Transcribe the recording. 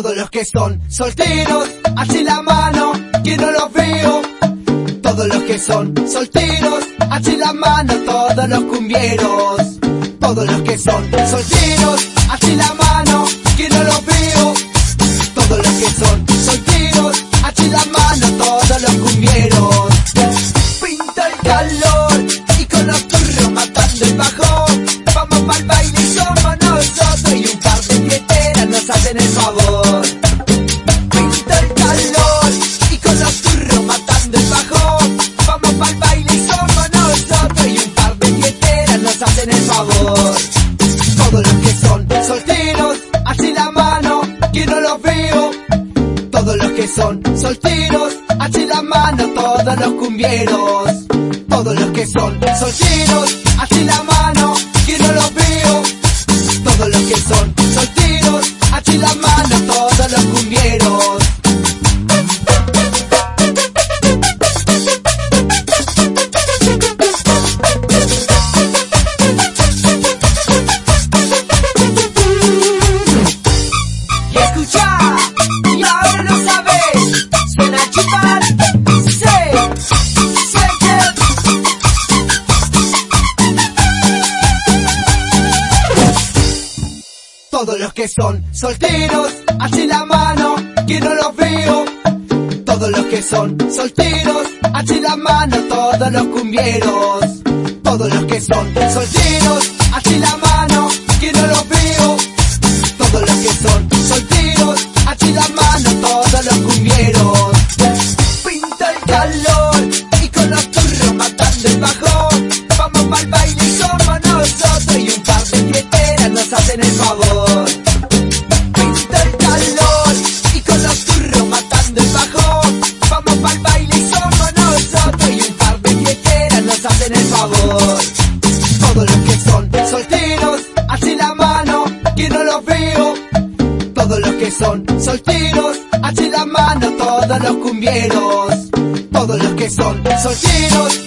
Todos los que son solteros, así la mano, que no los veo. Todos los que son solteros, así la mano, todos los cumbieros. Todos los que son solteros, así la mano, que no los veo. Todos los que son solteros, así la mano, todos los cumbieros. Pinta el calor y con los turros matando el bajón. Vamos pa'l baile somos nosotros y un par de fieteras nos hacen el favor. Que son solteros, así la mano, todos los cumbieros. Todos los que son solteros, así la mano, que no los Todos los que son solteros, así la mano, que no los veo. Todos los que son solteros, así la mano, todos los cumbieros. Todos los que son solteros, así la mano, Los que son solteros, así la mano, que no los veo. Todos los que son solteros, así la mano, todos los cumbieros. Todos los que son solteros,